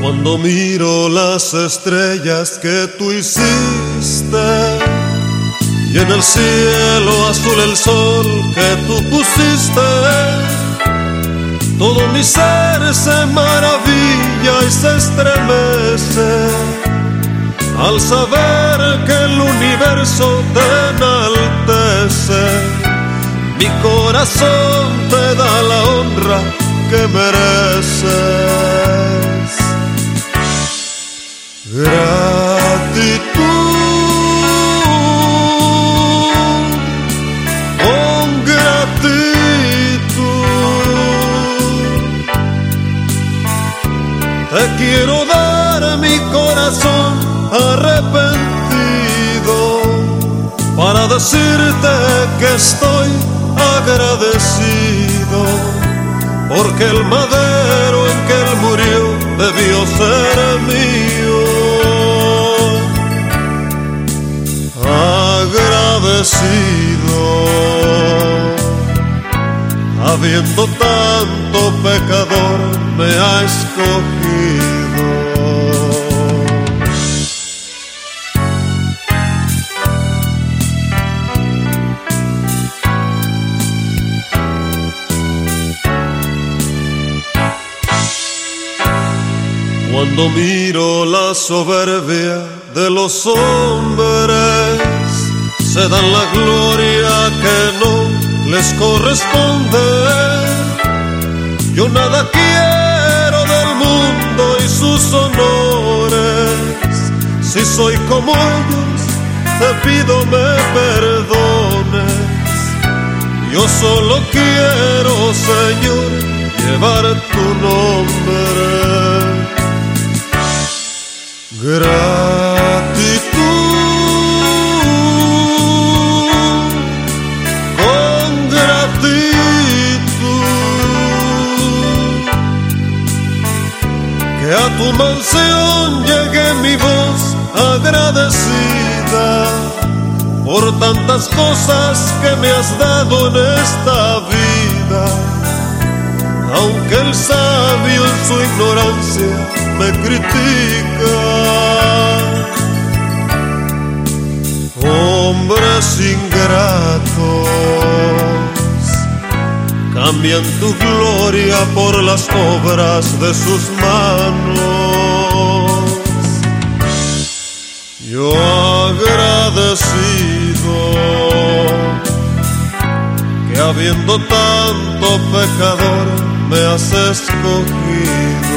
Cuando miro las estrellas que tú hiciste y en el cielo azul el sol que tú pusiste, todo mi ser se maravilla y se estremece al saber que el universo te enaltece. Mi corazón te da la honra que mereces. Gratitud, con gratitud, te quiero dar mi corazón arrepentido para decirte que estoy agradecido porque el madero en que él murió debió ser mío. Habiendo tanto pecador me ha escogido. Cuando miro la soberbia de los hombres, se dan la gloria que no les corresponde. Yo nada quiero del mundo y sus honores. Si soy como ellos, te pido me perdones. Yo solo quiero, Señor, llevar tu nombre. Gratitud, tu mansión llegue mi voz agradecida por tantas cosas que me has dado en esta vida. Aunque el sabio en su ignorancia me critica. Hombres ingratos cambian tu gloria por las obras de sus manos. Yo agradecido que habiendo tanto pecador me has escogido.